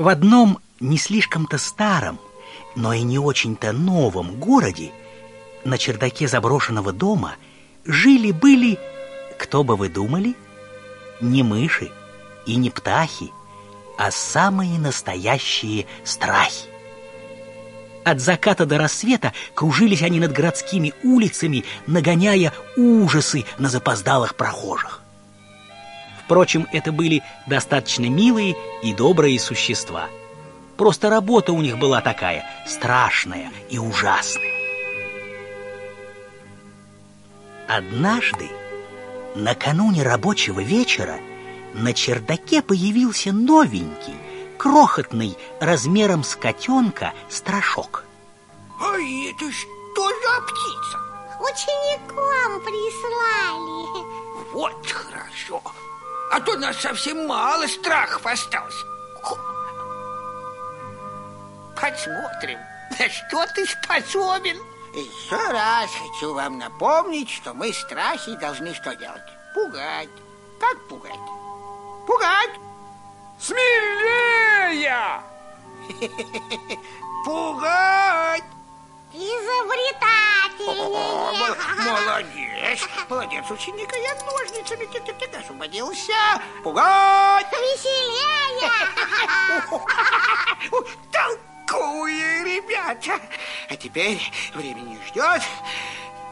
В одном не слишком-то старом, но и не очень-то новом городе на чердаке заброшенного дома жили-были, кто бы вы думали, не мыши и не птахи, а самые настоящие страхи. От заката до рассвета кружились они над городскими улицами, нагоняя ужасы на запоздалых прохожих. Впрочем, это были достаточно милые и добрые существа. Просто работа у них была такая, страшная и ужасная. Однажды, накануне рабочего вечера, на чердаке появился новенький, крохотный, размером с котенка, страшок. А это что за птица? Ученикам прислали. Вот хорошо. А то нас совсем мало страхов осталось. Посмотрим, на что ты способен. Еще раз хочу вам напомнить, что мы страхи должны что делать? Пугать. Как пугать? Пугать! Смелее! Пугать! Изобретательнее. молодец, молодец, ученика, я ножницами ты освободился. Пугать! Веселее. Толковые ребята. А теперь времени ждет.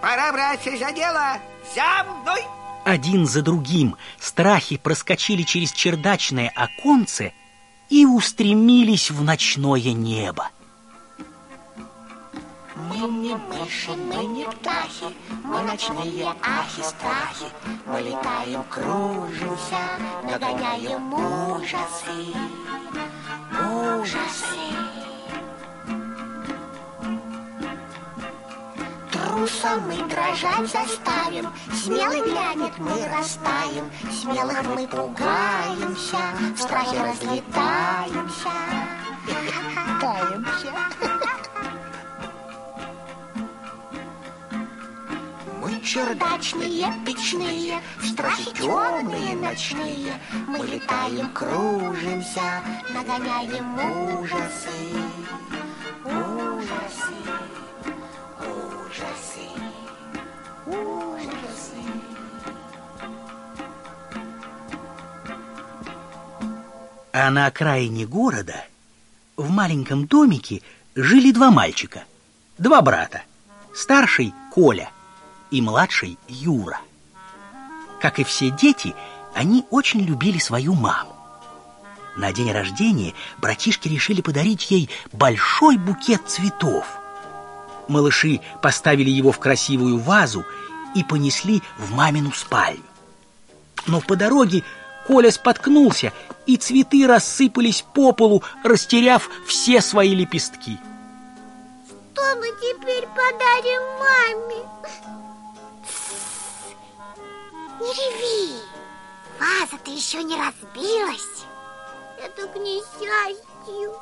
Пора браться за дело. За мной! Один за другим страхи проскочили через чердачное оконце и устремились в ночное небо. Мы не мыши, мы не птахи, мы ночные ахи-страхи. Мы летаем, кружимся, нагоняем ужасы, ужасы. Труса мы дрожать заставим, смелый глянет, мы растаем, смелых мы пугаемся, в страхе разлетаемся, чердачные, печные, в темные ночные. Мы летаем, кружимся, нагоняем ужасы, ужасы, ужасы, ужасы. А на окраине города, в маленьком домике, жили два мальчика, два брата. Старший – Коля и младший – Юра. Как и все дети, они очень любили свою маму. На день рождения братишки решили подарить ей большой букет цветов. Малыши поставили его в красивую вазу и понесли в мамину спальню. Но по дороге Коля споткнулся, и цветы рассыпались по полу, растеряв все свои лепестки. Что мы теперь подарим маме? Не реви. Ваза-то еще не разбилась. Это к несчастью.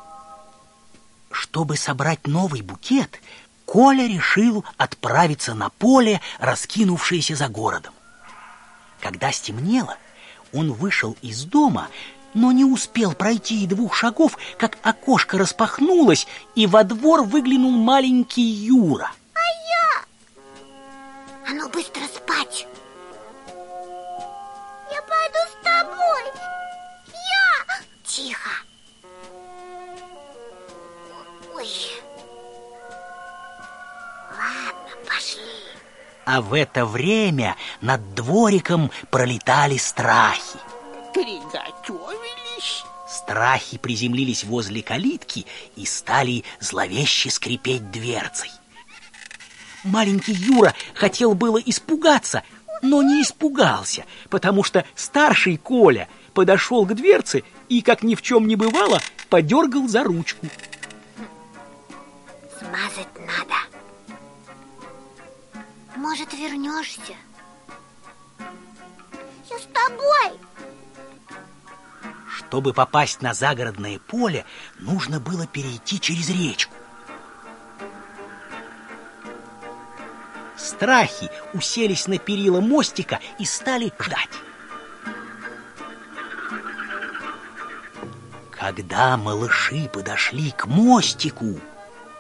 Чтобы собрать новый букет, Коля решил отправиться на поле, раскинувшееся за городом. Когда стемнело, он вышел из дома, но не успел пройти и двух шагов, как окошко распахнулось, и во двор выглянул маленький Юра. А ну быстро спать. А в это время над двориком пролетали страхи. Приготовились. Страхи приземлились возле калитки и стали зловеще скрипеть дверцей. Маленький Юра хотел было испугаться, но не испугался, потому что старший Коля подошел к дверце и, как ни в чем не бывало, подергал за ручку. Смазать надо. Может, вернешься? Я с тобой. Чтобы попасть на загородное поле, нужно было перейти через речку. Страхи уселись на перила мостика и стали ждать. Когда малыши подошли к мостику,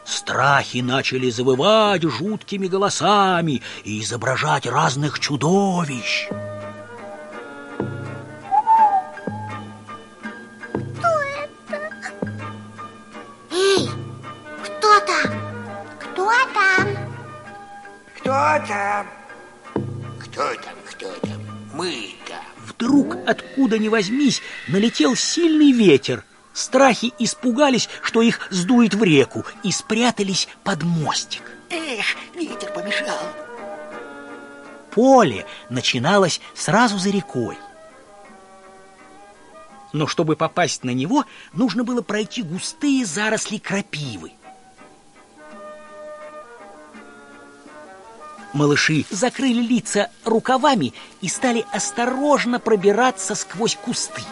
страхи начали завывать жуткими голосами и изображать разных чудовищ. Кто это? Эй, кто там? Кто там? Кто там? Кто там, кто там? Мы там. Вдруг, откуда ни возьмись, налетел сильный ветер. Страхи испугались, что их сдует в реку, и спрятались под мостик. Эх, ветер помешал. Поле начиналось сразу за рекой. Но чтобы попасть на него, нужно было пройти густые заросли крапивы. Малыши закрыли лица рукавами и стали осторожно пробираться сквозь кусты.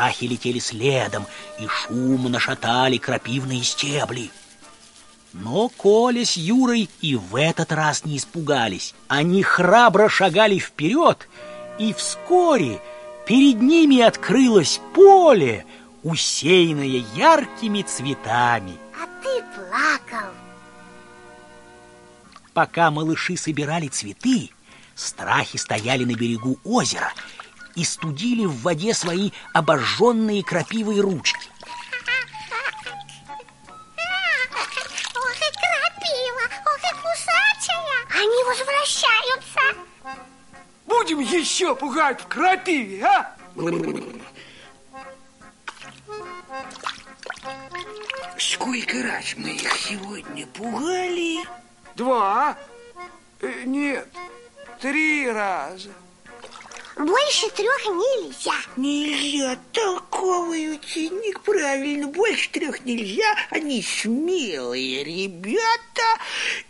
Страхи летели следом и шумно шатали крапивные стебли. Но Коля с Юрой и в этот раз не испугались. Они храбро шагали вперед, и вскоре перед ними открылось поле, усеянное яркими цветами. А ты плакал. Пока малыши собирали цветы, страхи стояли на берегу озера и студили в воде свои обожженные крапивой ручки. Ох и крапива, ох и кусачая. Они возвращаются. Будем еще пугать в крапиве, а? Сколько раз мы их сегодня пугали? Два? Э, нет, три раза. Больше трех нельзя. Нельзя, толковый ученик, правильно, больше трех нельзя, они смелые ребята,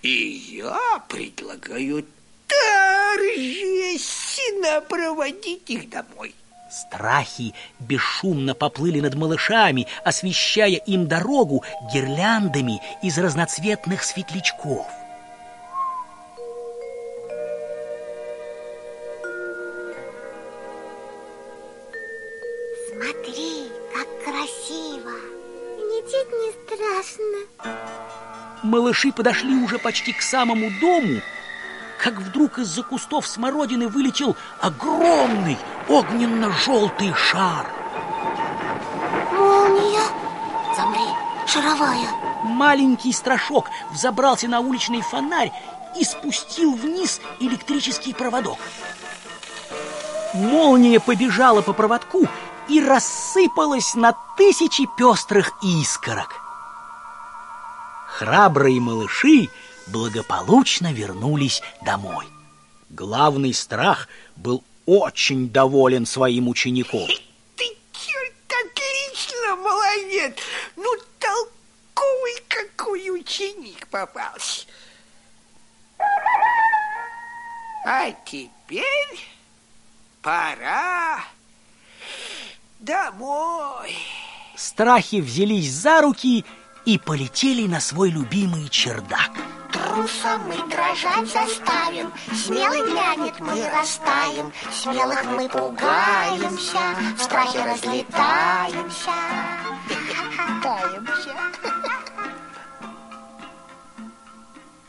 и я предлагаю торжественно проводить их домой. Страхи бесшумно поплыли над малышами, освещая им дорогу гирляндами из разноцветных светлячков. Малыши подошли уже почти к самому дому, как вдруг из-за кустов смородины вылетел огромный огненно-желтый шар. Молния. Замри, шаровая. Маленький страшок взобрался на уличный фонарь и спустил вниз электрический проводок. Молния побежала по проводку и рассыпалась на тысячи пестрых искорок. Храбрые малыши благополучно вернулись домой. Главный страх был очень доволен своим учеником. Ты черт, отлично, молодец. Ну, толковый какой ученик попался. А теперь пора домой. Страхи взялись за руки и полетели на свой любимый чердак. Трусом мы дрожать заставим, Смелый глянет, мы растаем, Смелых мы пугаемся, В страхе разлетаемся. Таемся.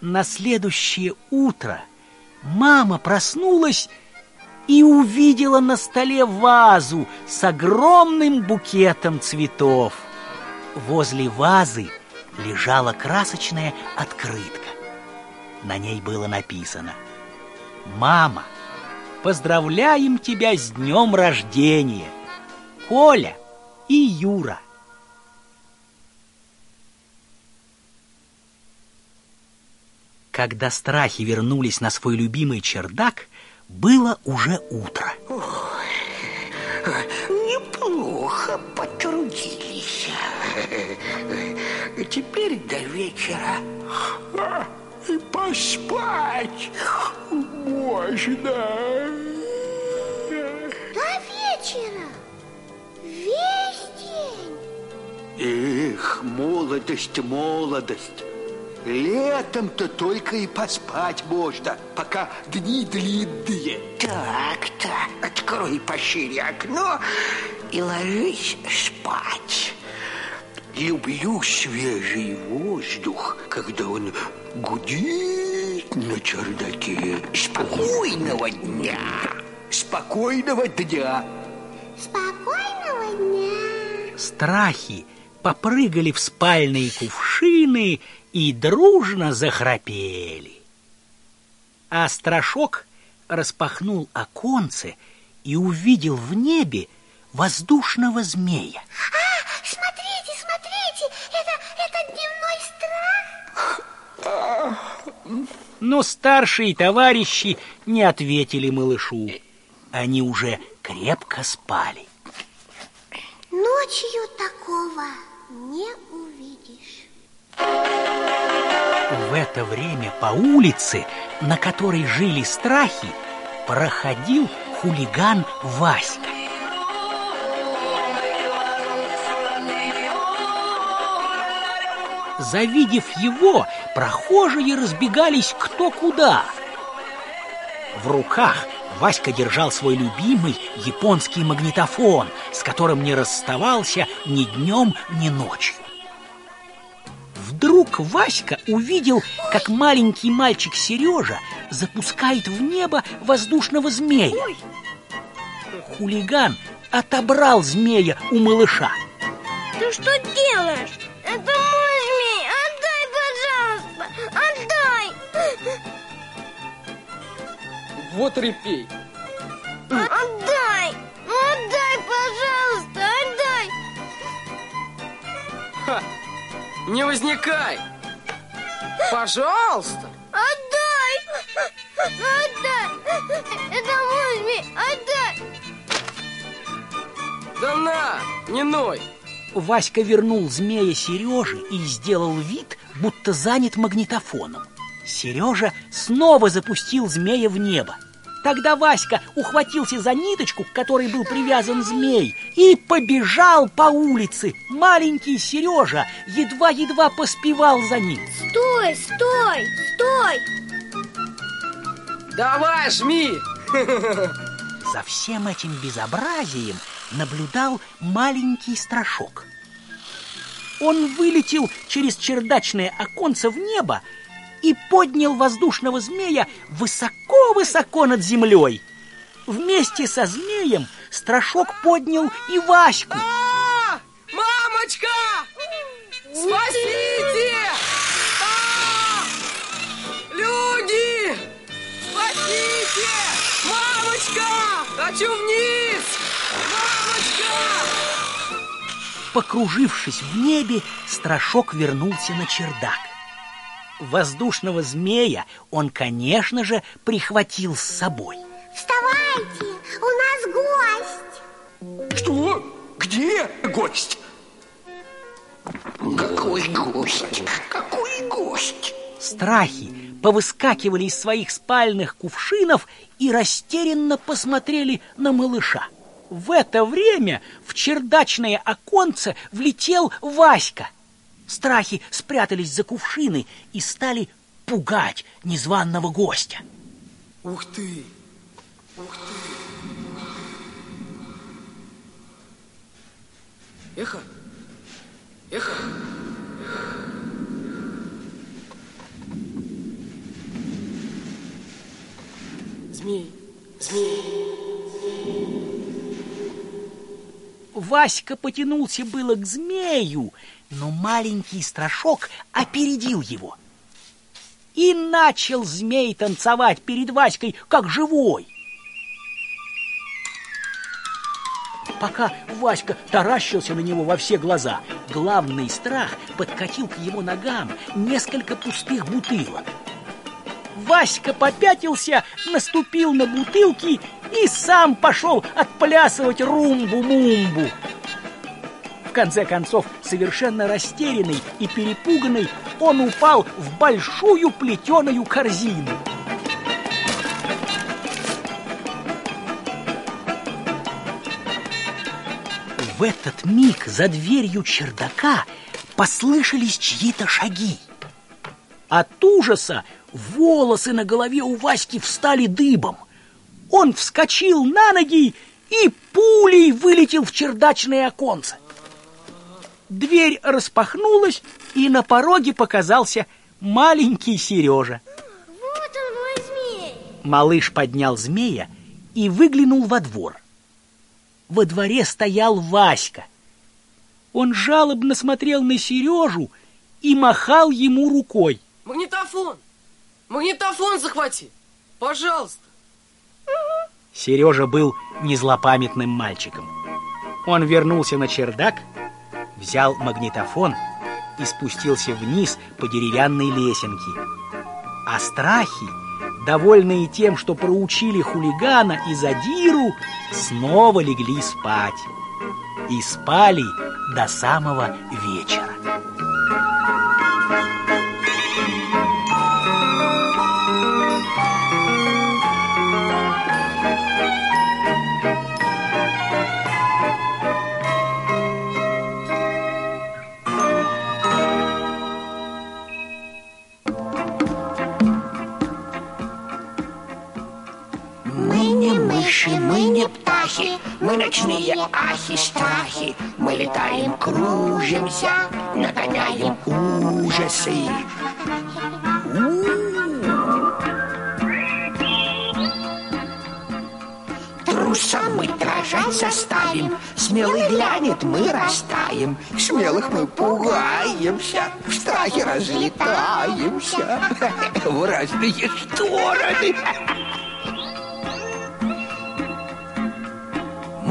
На следующее утро мама проснулась и увидела на столе вазу с огромным букетом цветов. Возле вазы лежала красочная открытка. На ней было написано «Мама, поздравляем тебя с днем рождения! Коля и Юра!» Когда страхи вернулись на свой любимый чердак, было уже утро. Неплохо потрудились. Теперь до вечера. И поспать можно. До вечера. Весь день. Эх, молодость, молодость. Летом-то только и поспать можно, пока дни длинные. Так-то, от Закрой пошире окно и ложись спать. Люблю свежий воздух, когда он гудит на чердаке. Спокойного дня! Спокойного дня! Спокойного дня. Страхи попрыгали в спальные кувшины и дружно захрапели. А страшок распахнул оконце и увидел в небе воздушного змея. А, Но старшие товарищи не ответили малышу. Они уже крепко спали. Ночью такого не увидишь. В это время по улице, на которой жили страхи, проходил хулиган Васька. Завидев его, прохожие разбегались кто куда. В руках Васька держал свой любимый японский магнитофон, с которым не расставался ни днем, ни ночью. Вдруг Васька увидел, как маленький мальчик Сережа запускает в небо воздушного змея. Хулиган отобрал змея у малыша. Ты что делаешь? Вот репей. Отдай! Ну, отдай, пожалуйста! Отдай! Ха! Не возникай! Пожалуйста! Отдай! Отдай! Это мой змей! Отдай! Да на, не ной! Васька вернул змея Сереже и сделал вид, будто занят магнитофоном. Сережа снова запустил змея в небо. Тогда Васька ухватился за ниточку, к которой был привязан змей, и побежал по улице. Маленький Сережа едва-едва поспевал за ним. Стой, стой, стой! Давай, жми! За всем этим безобразием наблюдал маленький страшок. Он вылетел через чердачное оконце в небо и поднял воздушного змея высоко-высоко над землей. Вместе со змеем страшок поднял и Ваську. А! Мамочка! Спасите! А! Люди! Спасите! Мамочка! Хочу вниз! Мамочка! Покружившись в небе, страшок вернулся на чердак. Воздушного змея он, конечно же, прихватил с собой. Вставайте, у нас гость! Что? Где гость? Какой гость? Какой гость? Страхи повыскакивали из своих спальных кувшинов и растерянно посмотрели на малыша. В это время в чердачное оконце влетел Васька. Страхи спрятались за кувшины и стали пугать незваного гостя. Ух ты! Ух ты! Эхо! Эхо! Змей! Змей! Васька потянулся было к змею, но маленький страшок опередил его. И начал змей танцевать перед Васькой, как живой. Пока Васька таращился на него во все глаза, главный страх подкатил к его ногам несколько пустых бутылок. Васька попятился, наступил на бутылки и сам пошел отплясывать румбу-мумбу. В конце концов, совершенно растерянный и перепуганный, он упал в большую плетеную корзину. В этот миг за дверью чердака послышались чьи-то шаги. От ужаса волосы на голове у Васьки встали дыбом. он вскочил на ноги и пулей вылетел в чердачное оконце. Дверь распахнулась, и на пороге показался маленький Сережа. Вот он мой змей. Малыш поднял змея и выглянул во двор. Во дворе стоял Васька. Он жалобно смотрел на Сережу и махал ему рукой. Магнитофон! Магнитофон захвати! Пожалуйста! Сережа был незлопамятным мальчиком. Он вернулся на чердак, взял магнитофон и спустился вниз по деревянной лесенке. А страхи, довольные тем, что проучили хулигана и задиру, снова легли спать. И спали до самого вечера. Птахи, мы ночные ахи-страхи. Мы летаем, кружимся, нагоняем ужасы. Труса мы дрожать заставим, Смелый глянет, мы растаем, Смелых мы пугаемся, В страхе разлетаемся В разные стороны.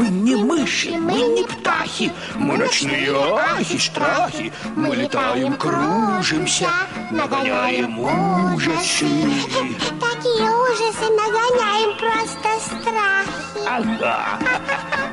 Мы не мыши, мы не птахи, мы ночные ахи, страхи. Мы летаем, кружимся, нагоняем ужасы. Такие ужасы нагоняем просто страхи. Ага.